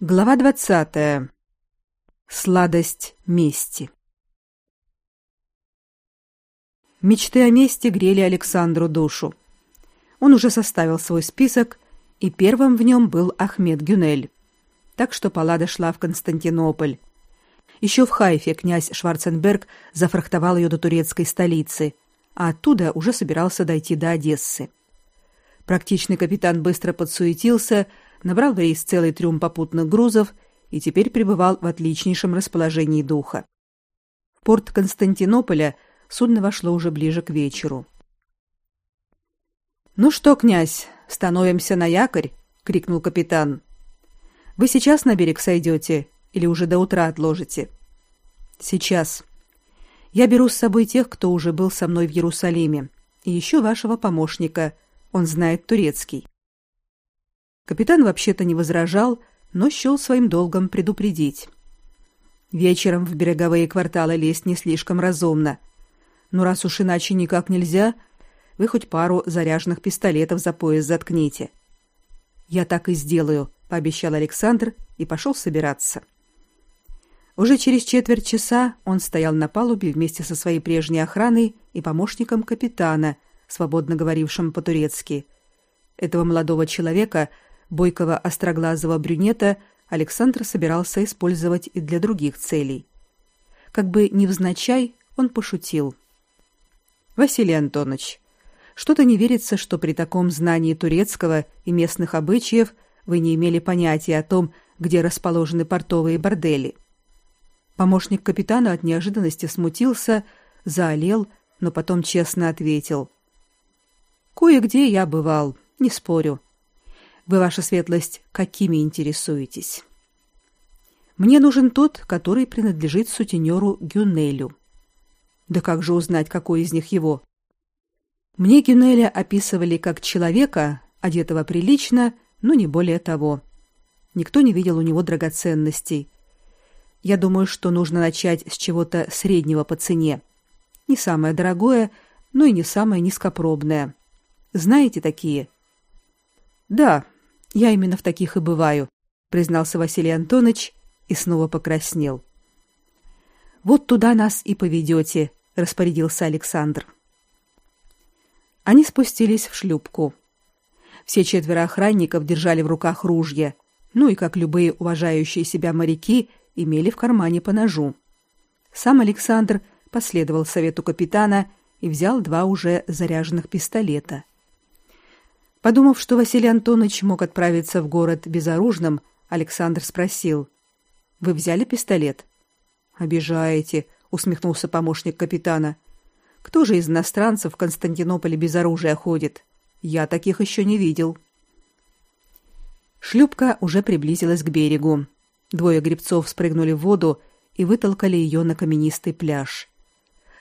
Глава 20. Сладость мести. Мечты о мести грели Александру душу. Он уже составил свой список, и первым в нем был Ахмед Гюнель. Так что Паллада шла в Константинополь. Еще в Хайфе князь Шварценберг зафрахтовал ее до турецкой столицы, а оттуда уже собирался дойти до Одессы. Практичный капитан быстро подсуетился, набрал в рейс целый трюм попутных грузов и теперь пребывал в отличнейшем расположении духа. В порт Константинополя судно вошло уже ближе к вечеру. «Ну что, князь, становимся на якорь!» — крикнул капитан. «Вы сейчас на берег сойдете или уже до утра отложите?» «Сейчас. Я беру с собой тех, кто уже был со мной в Иерусалиме, и еще вашего помощника. Он знает турецкий». Капитан вообще-то не возражал, но счел своим долгом предупредить. Вечером в береговые кварталы лезть не слишком разумно. Но раз уж иначе никак нельзя, вы хоть пару заряженных пистолетов за пояс заткните. Я так и сделаю, пообещал Александр и пошел собираться. Уже через четверть часа он стоял на палубе вместе со своей прежней охраной и помощником капитана, свободно говорившим по-турецки. Этого молодого человека бойкого остроглазого брюнета Александр собирался использовать и для других целей. Как бы невзначай он пошутил. «Василий Антонович, что-то не верится, что при таком знании турецкого и местных обычаев вы не имели понятия о том, где расположены портовые бордели». Помощник капитана от неожиданности смутился, заолел, но потом честно ответил. «Кое-где я бывал, не спорю. Вы, ваша светлость, какими интересуетесь? Мне нужен тот, который принадлежит сутенеру Гюнелю. Да как же узнать, какой из них его? Мне Гюнеля описывали как человека, одетого прилично, но не более того. Никто не видел у него драгоценностей. Я думаю, что нужно начать с чего-то среднего по цене. Не самое дорогое, но и не самое низкопробное. Знаете такие? Да, я именно в таких и бываю, признался Василий Антонович и снова покраснел. Вот туда нас и поведете, распорядился Александр. Они спустились в шлюпку. Все четверо охранников держали в руках ружья, ну и как любые уважающие себя моряки, имели в кармане по ножу. Сам Александр последовал совету капитана и взял два уже заряженных пистолета. Подумав, что Василий Антонович мог отправиться в город безоружным, Александр спросил: "Вы взяли пистолет?" "Обижаете", усмехнулся помощник капитана. "Кто же из иностранцев в Константинополе без оружия ходит? Я таких еще не видел". Шлюпка уже приблизилась к берегу. Двое гребцов спрыгнули в воду и вытолкали ее на каменистый пляж.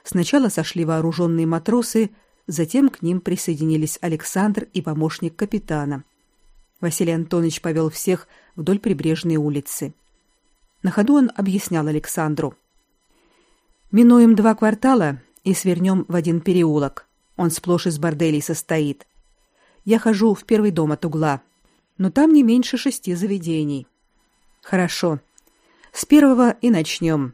Сначала сошли вооруженные матросы, Затем к ним присоединились Александр и помощник капитана. Василий Антонович повел всех вдоль прибрежной улицы. На ходу он объяснял Александру. «Минуем два квартала и свернем в один переулок. Он сплошь из борделей состоит. Я хожу в первый дом от угла, но там не меньше шести заведений». «Хорошо. С первого и начнем.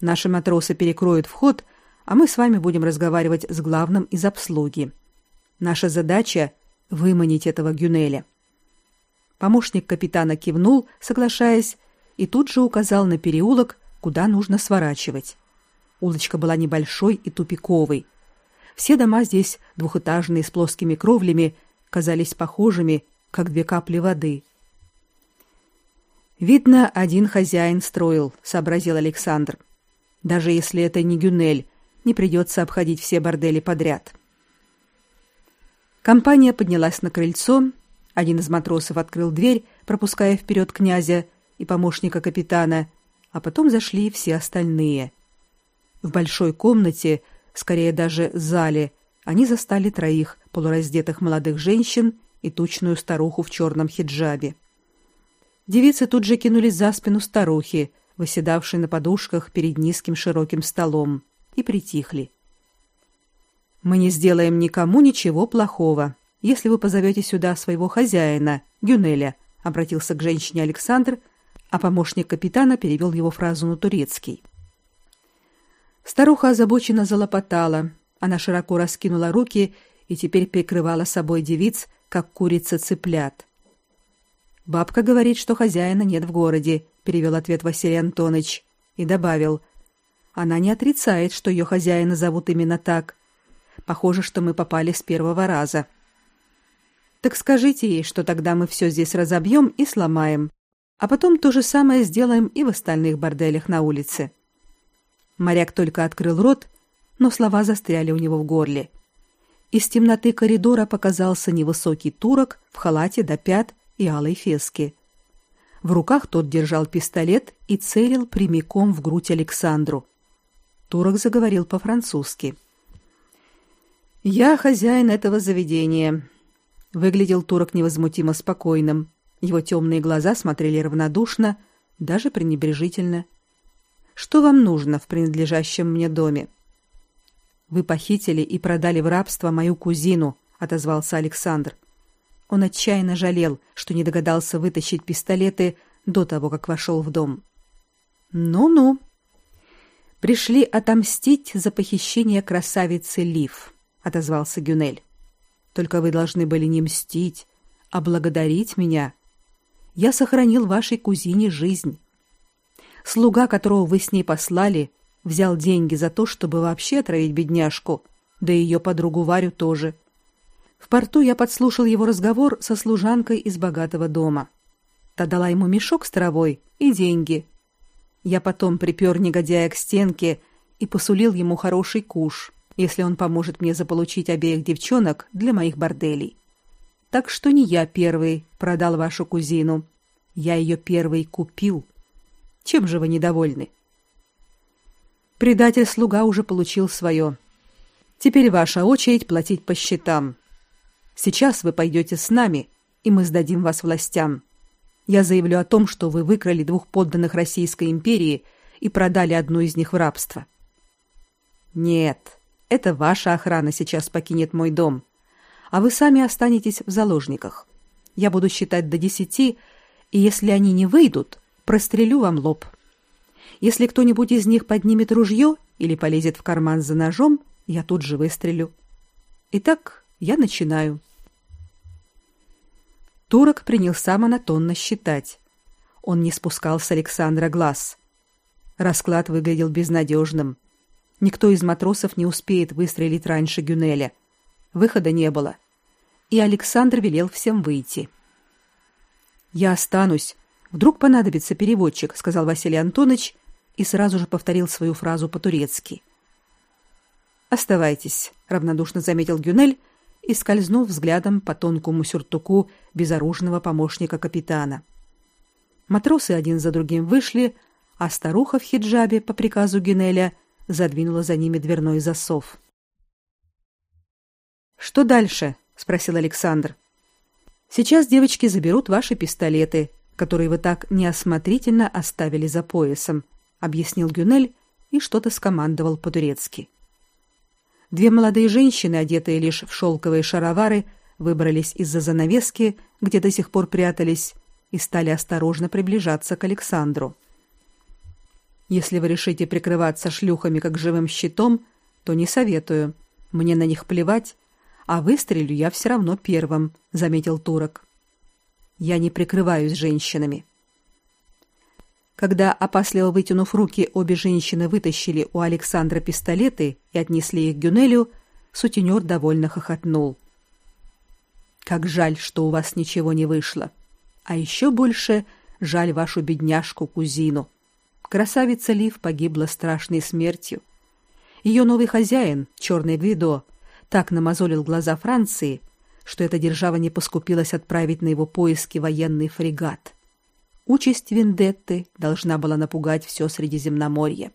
Наши матросы перекроют вход, а мы с вами будем разговаривать с главным из обслуги. Наша задача выманить этого Гюнеля. Помощник капитана кивнул, соглашаясь, и тут же указал на переулок, куда нужно сворачивать. Улочка была небольшой и тупиковой. Все дома здесь, двухэтажные с плоскими кровлями, казались похожими, как две капли воды. Видно, один хозяин строил, сообразил Александр. Даже если это не Гюнель, не придется обходить все бордели подряд. Компания поднялась на крыльцо, один из матросов открыл дверь, пропуская вперед князя и помощника капитана, а потом зашли все остальные. В большой комнате, скорее даже зале, они застали троих полураздетых молодых женщин и тучную старуху в черном хиджабе. Девицы тут же кинулись за спину старухи, восседавшей на подушках перед низким широким столом и притихли. Мы не сделаем никому ничего плохого, если вы позовете сюда своего хозяина, Гюнеля, обратился к женщине Александр, а помощник капитана перевел его фразу на турецкий. Старуха озабоченно залопотала. Она широко раскинула руки и теперь прикрывала собой девиц, как курица цыплят. Бабка говорит, что хозяина нет в городе, перевел ответ Василий Антонович и добавил: Она не отрицает, что ее хозяина зовут именно так. Похоже, что мы попали с первого раза. Так скажите ей, что тогда мы все здесь разобьем и сломаем, а потом то же самое сделаем и в остальных борделях на улице. Моряк только открыл рот, но слова застряли у него в горле. Из темноты коридора показался невысокий турок в халате до пят и алой феске. В руках тот держал пистолет и целил прямиком в грудь Александру. Турок заговорил по-французски. «Я хозяин этого заведения». Выглядел турок невозмутимо спокойным. Его темные глаза смотрели равнодушно, даже пренебрежительно. «Что вам нужно в принадлежащем мне доме?» «Вы похитили и продали в рабство мою кузину», — отозвался Александр. Он отчаянно жалел, что не догадался вытащить пистолеты до того, как вошел в дом. «Ну-ну», пришли отомстить за похищение красавицы Лив отозвался Гюнель. Только вы должны были не мстить, а благодарить меня. Я сохранил вашей кузине жизнь. Слуга, которого вы с ней послали, взял деньги за то, чтобы вообще отравить бедняжку, да и ее подругу Варю тоже. В порту я подслушал его разговор со служанкой из богатого дома. Та дала ему мешок с травой и деньги. Я потом припер негодяя к стенке и посулил ему хороший куш если он поможет мне заполучить обеих девчонок для моих борделей. Так что не я первый продал вашу кузину, я ее первый купил. Чем же вы недовольны? Предатель-слуга уже получил свое. Теперь ваша очередь платить по счетам. Сейчас вы пойдете с нами, и мы сдадим вас властям. Я заявлю о том, что вы выкрали двух подданных Российской империи и продали одну из них в рабство. Нет, это ваша охрана сейчас покинет мой дом, а вы сами останетесь в заложниках. Я буду считать до десяти, и если они не выйдут, прострелю вам лоб. Если кто-нибудь из них поднимет ружье или полезет в карман за ножом, я тут же выстрелю. Итак, я начинаю. Турок принялся монотонно считать. Он не спускал с Александра глаз. Расклад выглядел безнадежным. Никто из матросов не успеет выстрелить раньше Гюнеля. Выхода не было. И Александр велел всем выйти. Я останусь. Вдруг понадобится переводчик, сказал Василий Антонович и сразу же повторил свою фразу по-турецки. Оставайтесь, равнодушно заметил Гюнель и скользнув взглядом по тонкому сюртуку безоружного помощника капитана. Матросы один за другим вышли, а старуха в хиджабе по приказу Гюнеля задвинула за ними дверной засов. Что дальше? спросил Александр. Сейчас девочки заберут ваши пистолеты, которые вы так неосмотрительно оставили за поясом, объяснил Гюнель и что-то скомандовал по-турецки. Две молодые женщины, одетые лишь в шелковые шаровары, выбрались из-за занавески, где до сих пор прятались, и стали осторожно приближаться к Александру. Если вы решите прикрываться шлюхами как живым щитом, то не советую. Мне на них плевать, а выстрелю я все равно первым, заметил турок. Я не прикрываюсь женщинами. Когда опасливо вытянув руки, обе женщины вытащили у Александра пистолеты и отнесли их Гюнелю, сутенер довольно хохотнул. Как жаль, что у вас ничего не вышло. А еще больше жаль вашу бедняжку кузину. Красавица Лив погибла страшной смертью. Ее новый хозяин, черный Гвидо, так намазолил глаза Франции, что эта держава не поскупилась отправить на его поиски военный фрегат. Участь Вендетты должна была напугать все Средиземноморье.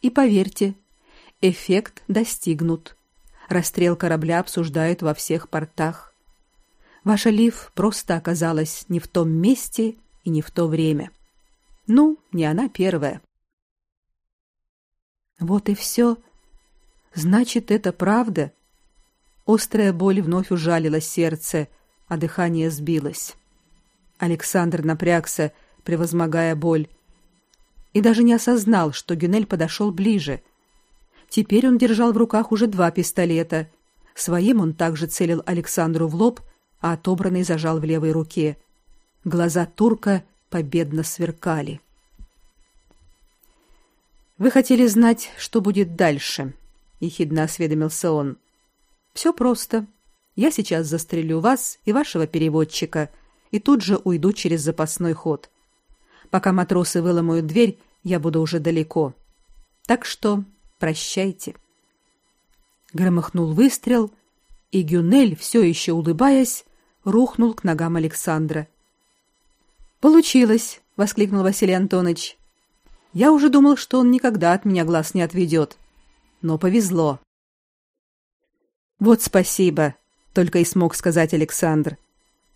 И поверьте, эффект достигнут. Расстрел корабля обсуждают во всех портах. Ваша Лив просто оказалась не в том месте и не в то время. — ну, не она первая. Вот и все. Значит, это правда. Острая боль вновь ужалила сердце, а дыхание сбилось. Александр напрягся, превозмогая боль, и даже не осознал, что Гюнель подошел ближе. Теперь он держал в руках уже два пистолета. Своим он также целил Александру в лоб, а отобранный зажал в левой руке. Глаза турка победно сверкали. Вы хотели знать, что будет дальше, ехидно осведомился он. Все просто. Я сейчас застрелю вас и вашего переводчика и тут же уйду через запасной ход. Пока матросы выломают дверь, я буду уже далеко. Так что прощайте. Громыхнул выстрел, и Гюнель, все еще улыбаясь, рухнул к ногам Александра. Получилось, воскликнул Василий Антонович. Я уже думал, что он никогда от меня глаз не отведет. Но повезло. Вот спасибо, только и смог сказать Александр.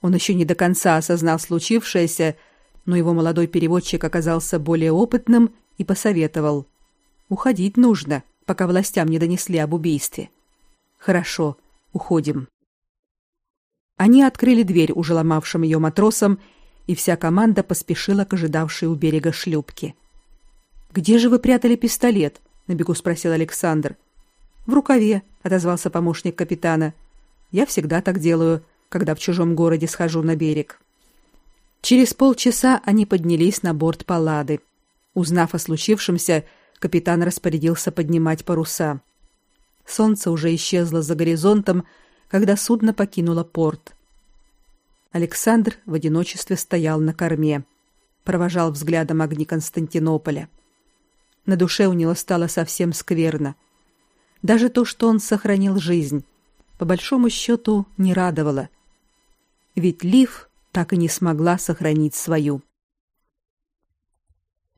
Он еще не до конца осознал случившееся, но его молодой переводчик оказался более опытным и посоветовал: "Уходить нужно, пока властям не донесли об убийстве". "Хорошо, уходим". Они открыли дверь уже ломавшим ее матросам, и вся команда поспешила к ожидавшей у берега шлюпке. Где же вы прятали пистолет? на бегу спросил Александр. В рукаве, отозвался помощник капитана. Я всегда так делаю, когда в чужом городе схожу на берег. Через полчаса они поднялись на борт Паллады. Узнав о случившемся, капитан распорядился поднимать паруса. Солнце уже исчезло за горизонтом, когда судно покинуло порт. Александр в одиночестве стоял на корме, провожал взглядом огни Константинополя. На душе у него стало совсем скверно. Даже то, что он сохранил жизнь, по большому счету не радовало. Ведь Лив так и не смогла сохранить свою.